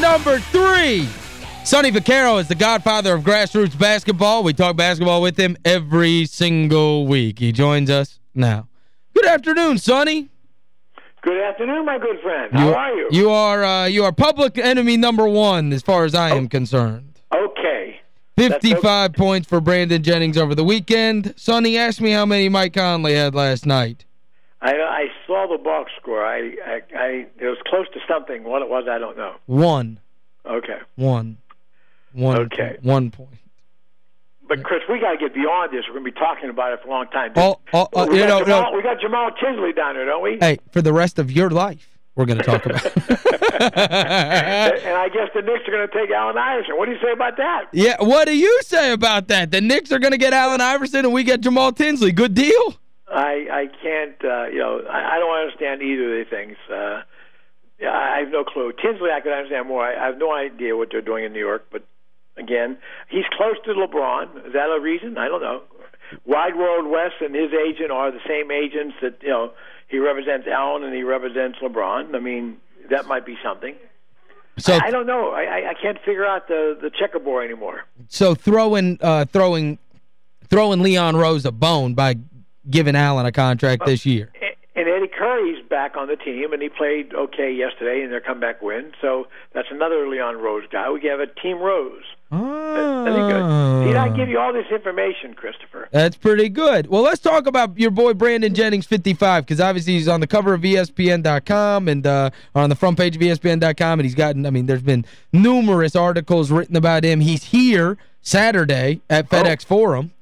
number three. Sonny Vaccaro is the godfather of grassroots basketball. We talk basketball with him every single week. He joins us now. Good afternoon, Sonny. Good afternoon, my good friend. How you, are you? You are uh, you are public enemy number one as far as I am concerned. Okay. 55 okay. points for Brandon Jennings over the weekend. Sonny, ask me how many Mike Conley had last night. I I saw the box score. I, I, I it was close to something. What it was, I don't know. One. Okay. One. One. Okay. One point. But Chris, we got to get beyond this. We're going to be talking about it for a long time. Oh, oh, oh we, got know, Jamal, no. we got Jamal Tinsley down there, don't we? Hey, for the rest of your life, we're going to talk about and I guess the Knicks are going to take Allen Iverson. What do you say about that? Yeah, what do you say about that? The Knicks are going to get Allen Iverson and we get Jamal Tinsley. Good deal? I I can't, uh, you know, I, I don't understand either of these things. Uh, yeah, I have no clue. Tinsley, I could understand more. I, I have no idea what they're doing in New York, but again, he's close to LeBron. Is that a reason? I don't know. Wide World West and his agent are the same agents that you know he represents Allen and he represents LeBron. I mean, that might be something. So I, I don't know. I, I can't figure out the the checkerboard anymore. So throwing uh, throwing throwing Leon Rose a bone by giving Allen a contract this year. And Eddie Curry's back on the team, and he played okay yesterday in their comeback win. So that's another Leon Rose guy. We have a Team Rose. Oh. That's good. Did I give you all this information, Christopher? That's pretty good. Well, let's talk about your boy Brandon Jennings, 55, because obviously he's on the cover of ESPN.com and uh, on the front page of ESPN.com, and he's gotten, I mean, there's been numerous articles written about him. He's here Saturday at FedEx oh. Forum.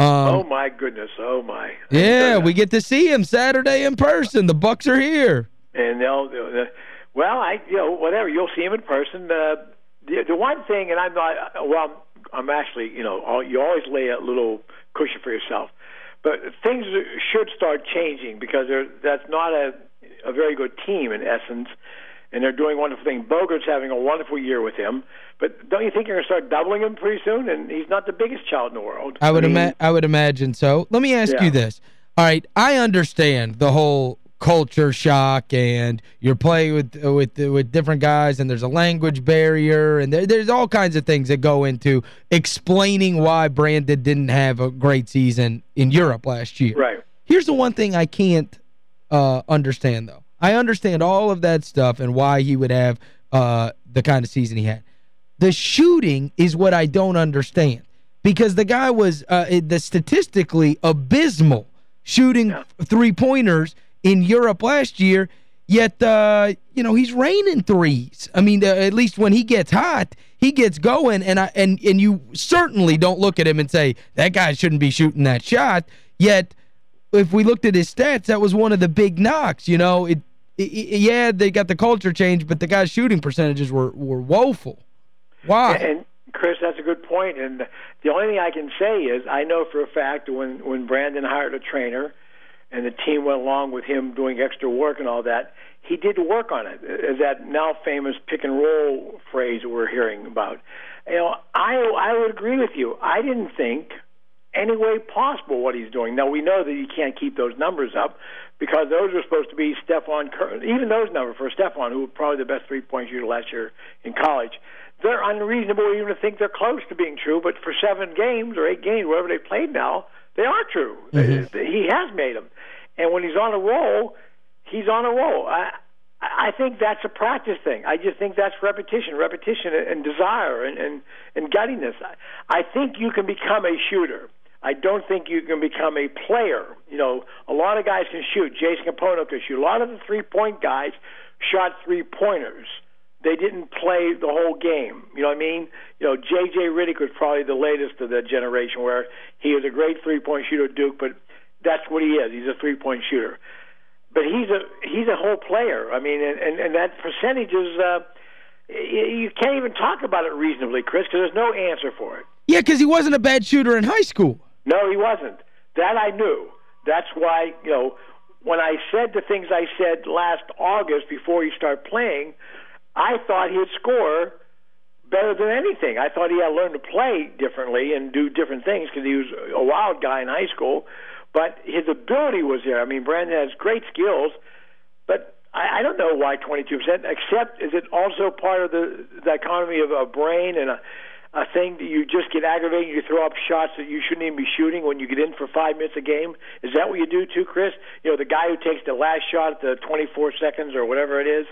Um, oh, my goodness. Oh, my. Yeah, we get to see him Saturday in person. The Bucks are here. And they'll, uh, well, I, you know, whatever. You'll see him in person. Uh, the, the one thing, and I'm not, well, I'm actually, you know, you always lay a little cushion for yourself. But things should start changing because that's not a, a very good team in essence and they're doing wonderful things. Bogut's having a wonderful year with him, but don't you think you're going to start doubling him pretty soon? And he's not the biggest child in the world. I would I, mean, I would imagine so. Let me ask yeah. you this. All right, I understand the whole culture shock and you're playing with with with different guys and there's a language barrier and there, there's all kinds of things that go into explaining why Brandon didn't have a great season in Europe last year. Right. Here's the one thing I can't uh, understand, though. I understand all of that stuff and why he would have uh, the kind of season he had. The shooting is what I don't understand because the guy was uh, the statistically abysmal shooting three-pointers in Europe last year, yet, uh, you know, he's raining threes. I mean, uh, at least when he gets hot, he gets going, and I and and you certainly don't look at him and say, that guy shouldn't be shooting that shot, yet if we looked at his stats, that was one of the big knocks, you know, it yeah, they got the culture change, but the guy's shooting percentages were, were woeful. Why? And, Chris, that's a good point. And the only thing I can say is I know for a fact when, when Brandon hired a trainer and the team went along with him doing extra work and all that, he did work on it. Uh, uh, that now famous pick and roll phrase we're hearing about. You know, I I would agree with you. I didn't think any way possible what he's doing. Now we know that he can't keep those numbers up because those are supposed to be Stephen Curry. Even those numbers for Stephen, who was probably the best three-point shooter last year in college, they're unreasonable even to think they're close to being true. But for seven games or eight games, whatever they played now, they are true. Mm-hmm. He has made them, and when he's on a roll, he's on a roll. I, I think that's a practice thing. I just think that's repetition, repetition, and desire, and and, and gutiness. I, I think you can become a shooter. I don't think you can become a player. You know, a lot of guys can shoot. Jason Kapono can shoot. A lot of the three point guys shot three pointers. They didn't play the whole game. You know what I mean? You know, J.J. Redick was probably the latest of that generation where he was a great three point shooter at Duke, but that's what he is. He's a three point shooter. But he's a he's a whole player. I mean, and and, and that percentage is. Uh, you can't even talk about it reasonably, Chris, because there's no answer for it. Yeah, because he wasn't a bad shooter in high school. No, he wasn't. That I knew. That's why, you know, when I said the things I said last August before he started playing, I thought he'd score better than anything. I thought he had to learn to play differently and do different things because he was a wild guy in high school. But his ability was there. I mean, Brandon has great skills, but I, I don't know why 22%, except is it also part of the dichotomy of a brain and a, a thing that you just get aggravated, you throw up shots that you shouldn't even be shooting when you get in for five minutes a game? Is that what you do too, Chris? You know, the guy who takes the last shot at the 24 seconds or whatever it is?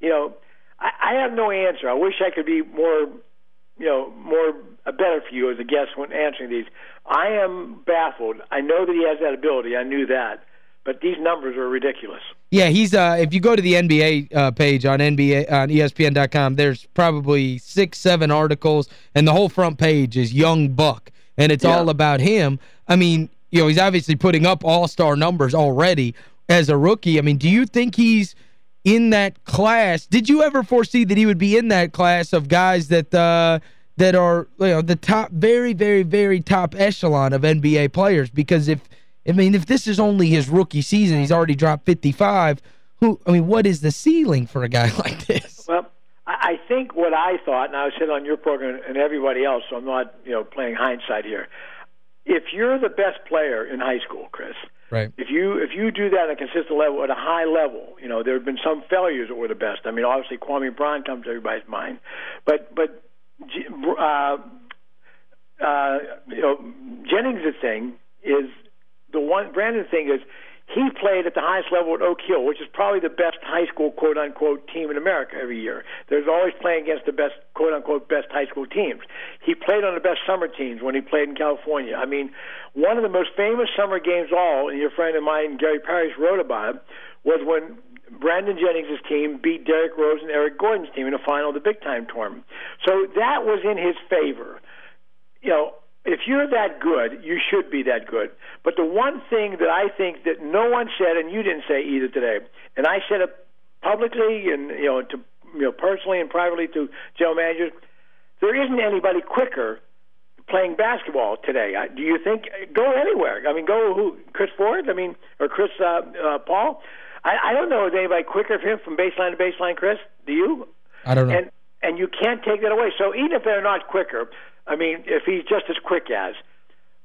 You know, I, I have no answer. I wish I could be more, you know, more a better for you as a guest when answering these. I am baffled. I know that he has that ability. I knew that but these numbers are ridiculous. Yeah, he's uh if you go to the NBA uh, page on NBA on ESPN.com, there's probably six, seven articles, and the whole front page is Young Buck, and it's yeah. all about him. I mean, you know, he's obviously putting up all-star numbers already as a rookie. I mean, do you think he's in that class? Did you ever foresee that he would be in that class of guys that uh that are, you know, the top very very very top echelon of NBA players because if I mean, if this is only his rookie season, he's already dropped 55, who I mean, what is the ceiling for a guy like this? Well, I think what I thought, and I said on your program and everybody else, so I'm not, you know, playing hindsight here. If you're the best player in high school, Chris, right. if you if you do that at a consistent level, at a high level, you know, there have been some failures that were the best. I mean, obviously Kwame Brown comes to everybody's mind, but but uh, uh, you know, Jennings' thing is the one Brandon thing is he played at the highest level at Oak Hill, which is probably the best high school quote unquote team in America every year. There's always playing against the best quote unquote best high school teams. He played on the best summer teams when he played in California. I mean, one of the most famous summer games all, and your friend of mine Gary Parrish wrote about it, was when Brandon Jennings' team beat Derrick Rose and Eric Gordon's team in the final of the big time tournament. So that was in his favor. You know, if you're that good, you should be that good. But the one thing that I think that no one said, and you didn't say either today, and I said it publicly and you know to you know personally and privately to general managers, there isn't anybody quicker playing basketball today. Do you think go anywhere? I mean, go who? Chris Ford? I mean, or Chris uh, uh, Paul? I, I don't know if anybody quicker for him from baseline to baseline. Chris, do you? I don't know. And and you can't take that away. So even if they're not quicker, I mean, if he's just as quick as,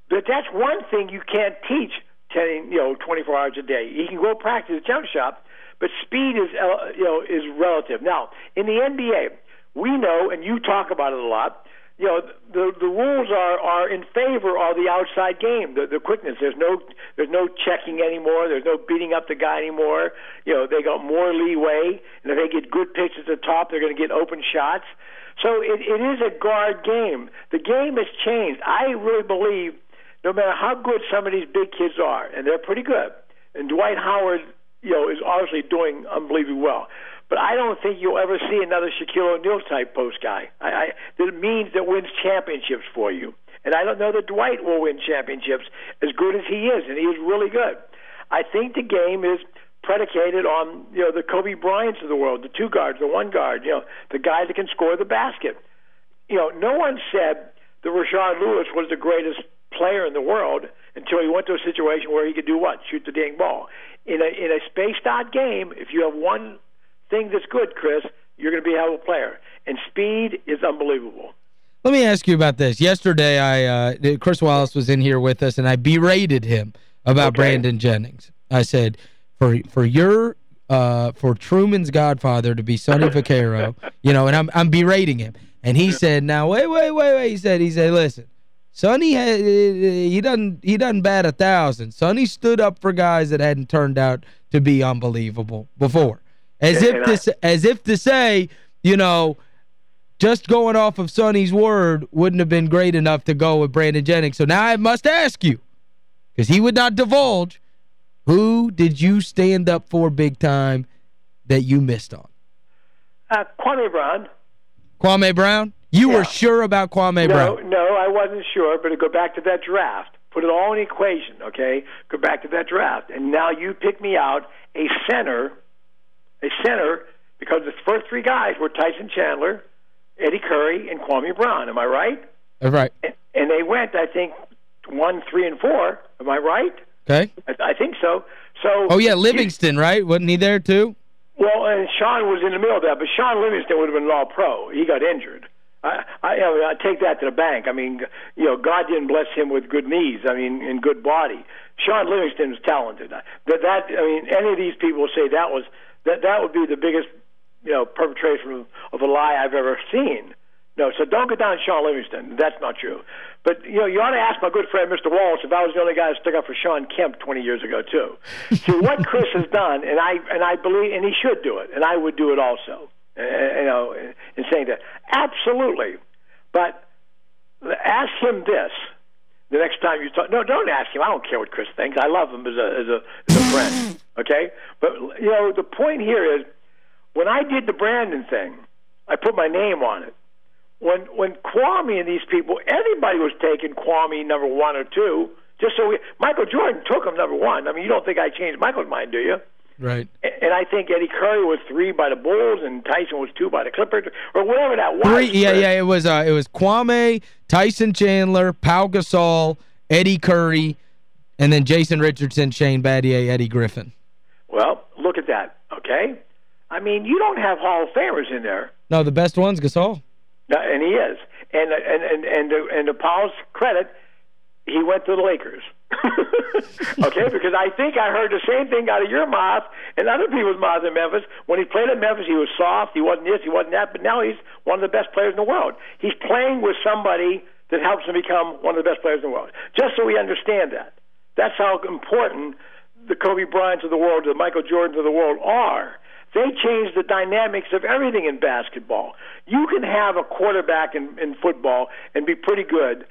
but that's one thing you can't teach 10, you know, 24 hours a day. He can go practice jump shot, but speed is, uh, you know, is relative. Now, in the NBA, we know, and you talk about it a lot. You know, the the rules are are in favor of the outside game, the the quickness. There's no there's no checking anymore. There's no beating up the guy anymore. You know, they got more leeway, and if they get good pitches at the top, they're going to get open shots. So it, it is a guard game. The game has changed. I really believe no matter how good some of these big kids are, and they're pretty good, and Dwight Howard, you know, is obviously doing unbelievably well. But I don't think you'll ever see another Shaquille O'Neal type post guy. I, I, that means that wins championships for you. And I don't know that Dwight will win championships as good as he is, and he is really good. I think the game is predicated on you know the Kobe Bryants of the world, the two guards, the one guard, you know, the guy that can score the basket. You know, no one said that Rashard Lewis was the greatest player in the world until he went to a situation where he could do what? Shoot the dang ball. In a in a spaced out game, if you have one thing that's good, Chris, you're going to be a hell of a player. And speed is unbelievable. Let me ask you about this. Yesterday, I uh, Chris Wallace was in here with us, and I berated him about okay. Brandon Jennings. I said, for for your uh, for Truman's godfather to be Sonny Vaccaro, you know, and I'm I'm berating him. And he said, now, wait, wait, wait, wait. He said, he said, listen, Sonny, had, he doesn't he doesn't bat a thousand. Sonny stood up for guys that hadn't turned out to be unbelievable before. As if to, as if to say, you know, just going off of Sonny's word wouldn't have been great enough to go with Brandon Jennings. So now I must ask you, because he would not divulge, who did you stand up for big time that you missed on? Uh, Kwame Brown. Kwame Brown? You yeah. were sure about Kwame no, Brown? No, I wasn't sure, but to go back to that draft. Put it all in equation, okay? Go back to that draft. And now you pick me out a center, a center, because the first three guys were Tyson Chandler, Eddie Curry, and Kwame Brown. Am I right? That's right. And, and they went, I think, one, three, and four. Am I right? Okay. I, I think so. So. Oh, yeah, Livingston, he, right? Wasn't he there, too? Well, and Shaun was in the middle of that, but Shaun Livingston would have been all-pro. He got injured. I, I, I take that to the bank. I mean, you know, God didn't bless him with good knees. I mean, and good body. Shaun Livingston was talented. That, that I mean, any of these people say that was that that would be the biggest, you know, perpetration of, of a lie I've ever seen. No, so don't go down Shaun Livingston. That's not true. But you know, you ought to ask my good friend Mr. Wallace if I was the only guy that stuck up for Shawn Kemp 20 years ago too. so what Chris has done, and I and I believe, and he should do it, and I would do it also. Uh, you know, in saying that, absolutely. But ask him this the next time you talk. No, don't ask him. I don't care what Chris thinks. I love him as a as a friend. Okay, but you know the point here is when I did the Brandon thing, I put my name on it. When when Kwame and these people, everybody was taking Kwame number one or two. Just so we, Michael Jordan took him number one. I mean, you don't think I changed Michael's mind, do you? Right. And I think Eddie Curry was three by the Bulls, and Tyson was two by the Clippers, or whatever that was. Three, yeah, yeah. It was uh, it was Kwame, Tyson Chandler, Pau Gasol, Eddie Curry, and then Jason Richardson, Shane Battier, Eddie Griffin. Well, look at that. Okay, I mean, you don't have Hall of Famers in there. No, the best one's Gasol. And he is. And and and and to, and to Paul's credit, he went to the Lakers. okay, because I think I heard the same thing out of your mouth and other people's mouths in Memphis. When he played at Memphis, he was soft. He wasn't this, he wasn't that. But now he's one of the best players in the world. He's playing with somebody that helps him become one of the best players in the world. Just so we understand that. That's how important the Kobe Bryants of the world, the Michael Jordans of the world are. They change the dynamics of everything in basketball. You can have a quarterback in, in football and be pretty good,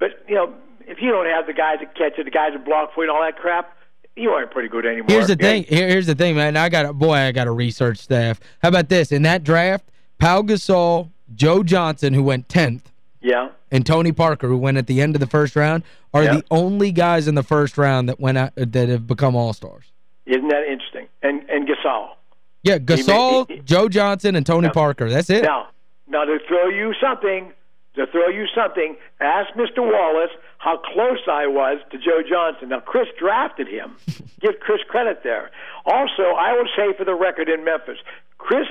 but you know if you don't have the guys that catch it, the guys that block for you and all that crap, you aren't pretty good anymore. Here's the thing. Here, here's the thing, man. I got a boy. I got a research staff. How about this? In that draft, Pau Gasol, Joe Johnson, who went 10th, yeah, and Tony Parker, who went at the end of the first round, are yeah. the only guys in the first round that went out, that have become all-stars. Isn't that interesting? And and Gasol. Yeah, Gasol, he, he, Joe Johnson, and Tony now, Parker. That's it. Now, now to throw you something, to throw you something, ask Mr. Wallace how close I was to Joe Johnson. Now, Chris drafted him. Give Chris credit there. Also, I will say for the record in Memphis, Chris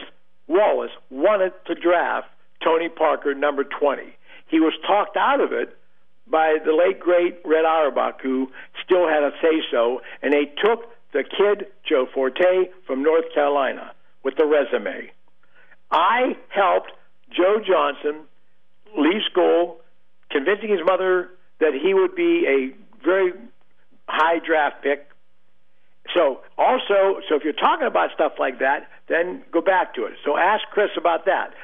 Wallace wanted to draft Tony Parker number 20. He was talked out of it by the late, great Red Auerbach, who still had a say-so, and they took the kid, Joe Forte, from North Carolina with the resume. I helped Joe Johnson leave school, convincing his mother that he would be a very high draft pick. So also, so if you're talking about stuff like that, then go back to it. So ask Chris about that.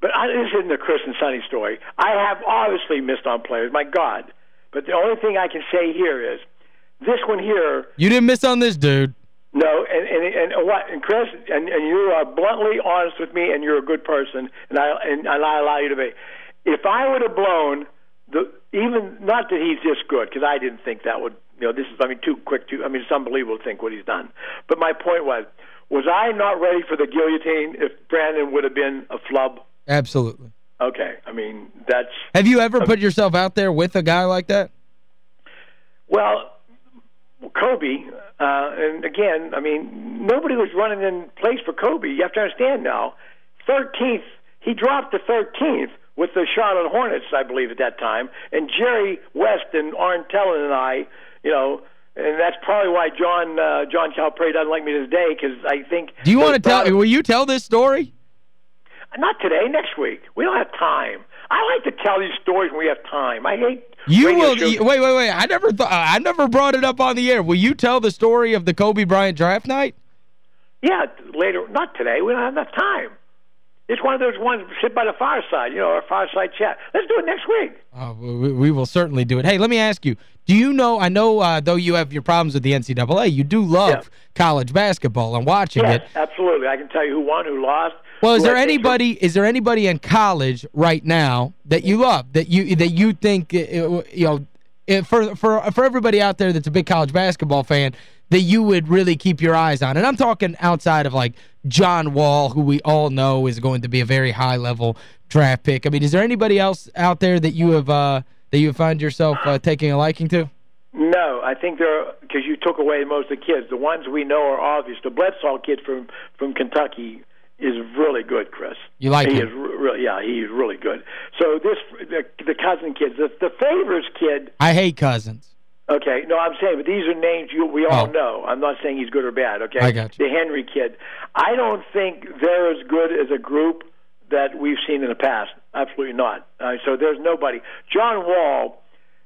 But I, this isn't a Chris and Sonny story. I have obviously missed on players, my God. But the only thing I can say here is this one here. You didn't miss on this, dude. No, and and, and what and Chris and, and you are bluntly honest with me, and you're a good person, and I and, and I allow you to be. If I would have blown the even not that he's this good because I didn't think that would you know this is I mean too quick too I mean it's unbelievable to think what he's done. But my point was was I not ready for the guillotine if Brandon would have been a flub? Absolutely. Okay, I mean that's. Have you ever put yourself out there with a guy like that? Well, Kobe, uh, and again, I mean nobody was running in place for Kobe. You have to understand now. Thirteenth, he dropped to thirteenth with the Charlotte Hornets, I believe, at that time. And Jerry West and Arn Tellem and I, you know, and that's probably why John uh, John Calipari doesn't like me to this day because I think. Do you want to tell? Will you tell this story? Not today. Next week. We don't have time. I like to tell these stories when we have time. I hate. You will. Shows. Wait, wait, wait. I never thought. Uh, I never brought it up on the air. Will you tell the story of the Kobe Bryant draft night? Yeah, later. Not today. We don't have enough time. It's one of those ones sit by the fireside, you know, our fireside chat. Let's do it next week. Uh, we, we, will certainly do it. Hey, let me ask you, do you know, I know uh, though you have your problems with the NCAA, you do love yeah. college basketball and watching yes, it. absolutely. I can tell you who won, who lost. Well, is there anybody is there anybody in college right now that you love, that you that you think, uh, uh, you know, for, for, for everybody out there that's a big college basketball fan, that you would really keep your eyes on? And I'm talking outside of like John Wall, who we all know is going to be a very high-level draft pick. I mean, is there anybody else out there that you have uh, that you find yourself uh, taking a liking to? No, I think there because you took away most of the kids. The ones we know are obvious. The Bledsoe kid from from Kentucky is really good, Chris. You like he him? Is really, yeah, he's really good. So this the, the cousin kids, the, the Favors kid. I hate cousins. Okay, no, I'm saying, but these are names you we all Oh. know. I'm not saying he's good or bad. Okay, I got you. The Henry kid. I don't think they're as good as a group that we've seen in the past. Absolutely not. Uh, so there's nobody. John Wall,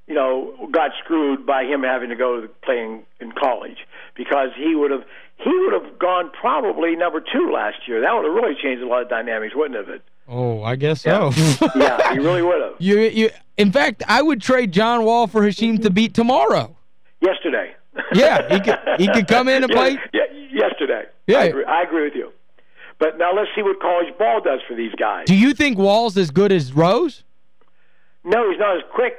you know, got screwed by him having to go to playing in college because he would have he would have gone probably number two last year. That would have really changed a lot of dynamics, wouldn't it? Oh, I guess so. Yeah, he really would have. You you in fact, I would trade John Wall for Hasheem Thabeet tomorrow. Yesterday. Yeah, he could he could come in and Yeah, play. Yeah, yesterday. Yeah. I agree, I agree with you. But now let's see what college ball does for these guys. Do you think Wall's as good as Rose? No, he's not as quick.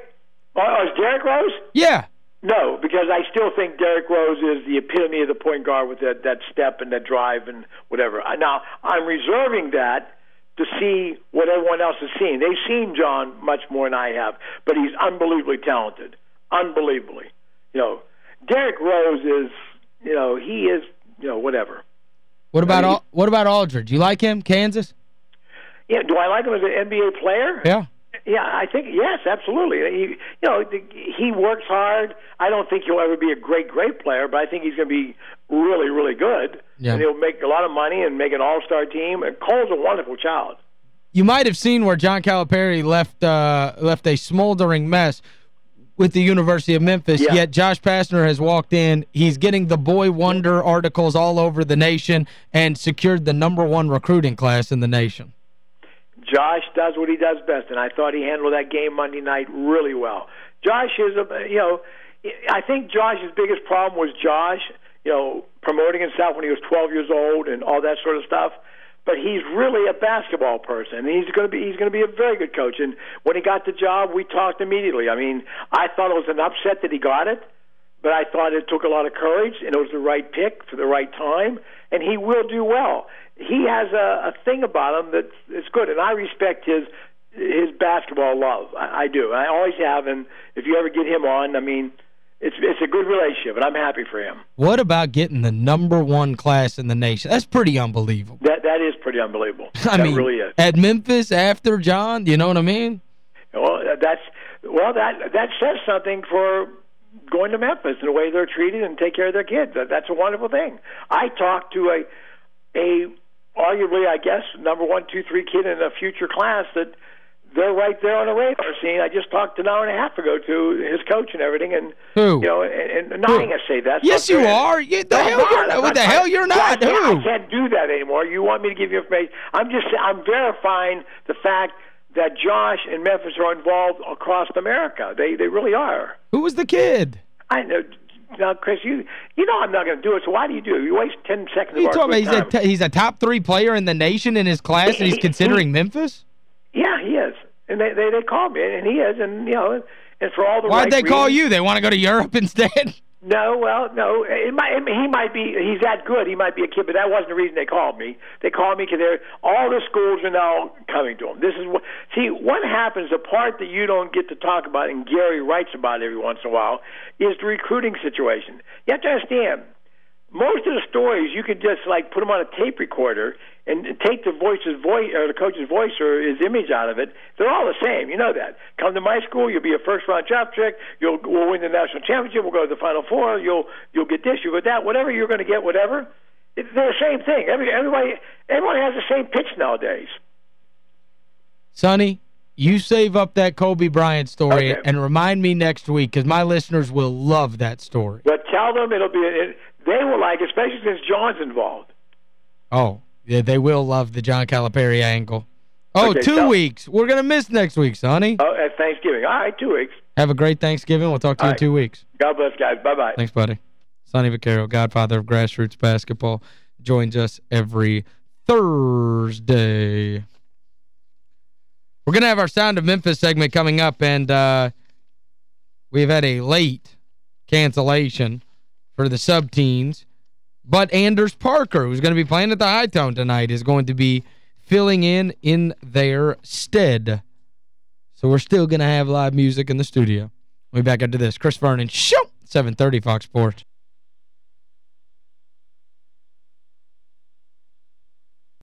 Oh, oh is Derrick Rose? Yeah. No, because I still think Derrick Rose is the epitome of the point guard with that, that step and that drive and whatever. Now, I'm reserving that to see what everyone else has seen. They've seen John much more than I have, but he's unbelievably talented. Unbelievably. You know, Derrick Rose is, you know, he is, you know, whatever. What about I mean- Al what about Aldridge? You like him, Kansas? Yeah, do I like him as an NBA player? Yeah. Yeah, I think yes, absolutely. He, you know, he works hard. I don't think he'll ever be a great, great player, but I think he's going to be really, really good. Yeah. And he'll make a lot of money and make an all-star team. And Cole's a wonderful child. You might have seen where John Calipari left uh, left a smoldering mess with the University of Memphis, Yeah. yet Josh Pastner has walked in. He's getting the Boy Wonder articles all over the nation and secured the number one recruiting class in the nation. Josh does what he does best, and I thought he handled that game Monday night really well. Josh is a, you know, I think Josh's biggest problem was Josh, you know, promoting himself when he was 12 years old and all that sort of stuff. But he's really a basketball person, he's going to be he's going to be a very good coach. And when he got the job, we talked immediately. I mean, I thought it was an upset that he got it, but I thought it took a lot of courage, and it was the right pick for the right time, and he will do well. He has a, a thing about him that's good, and I respect his his basketball love. I, I do. I always have, and if you ever get him on, I mean, it's it's a good relationship, and I'm happy for him. What about getting the number one class in the nation? That's pretty unbelievable. That that is pretty unbelievable. I that mean, really is. at Memphis after John, you know what I mean? Well, uh, that's well that that says something for going to Memphis and the way they're treated and take care of their kids. That, that's a wonderful thing. I talked to a a arguably, I guess, number one, two, three kid in a future class that they're right there on the radar scene. I just talked an hour and a half ago to his coach and everything, and Who? you know, and, and not going to say that. Yes, you are. You, the No, hell you're not. What the hell you're not? Can't- Who? I can't do that anymore. You want me to give you information? I'm just I'm verifying the fact that Josh and Memphis are involved across America. They they really are. Who was the kid? I know. Now, Chris, you you know I'm not going to do it. So why do you do it? You waste ten seconds You of our he's a, time. he's a top three player in the nation in his class and he's He- considering Memphis? yeah, he is, and they they, they called me, and he is, and you know, and for all the Why'd right they call you? They want to go to Europe instead? No, well, no. It might, he might be. He's that good. He might be a kid, but that wasn't the reason they called me. They called me because they're all the schools are now coming to him. This is what. See, what happens? The part that you don't get to talk about, and Gary writes about every once in a while, is the recruiting situation. You have to understand. Most of the stories you could just like put them on a tape recorder and take the voice's voice or the coach's voice or his image out of it. They're all the same. You know that. Come to my school, you'll be a first round draft pick. You'll we'll win the national championship. We'll go to the final four. You'll you'll get this. You'll get that. Whatever you're going to get, whatever. It, they're the same thing. Every everybody everyone has the same pitch nowadays. Sonny, you save up that Kobe Bryant story Okay. and remind me next week because my listeners will love that story. But tell them it'll be. It, they will like, especially since John's involved. Oh, yeah, they will love the John Calipari angle. Oh, Okay, two tell- weeks. We're going to miss next week, Sonny. Oh, at Thanksgiving. All right, two weeks. Have a great Thanksgiving. We'll talk to you All in two weeks. God bless, guys. Bye bye. Thanks, buddy. Sonny Vaccaro, godfather of grassroots basketball, joins us every Thursday. We're going to have our Sound of Memphis segment coming up, and uh, we've had a late cancellation for the sub-teens. But Anders Parker, who's going to be playing at the Hi-Tone tonight, is going to be filling in in their stead. So we're still going to have live music in the studio. We'll be back after this. Chris Vernon, show 730 Fox Sports.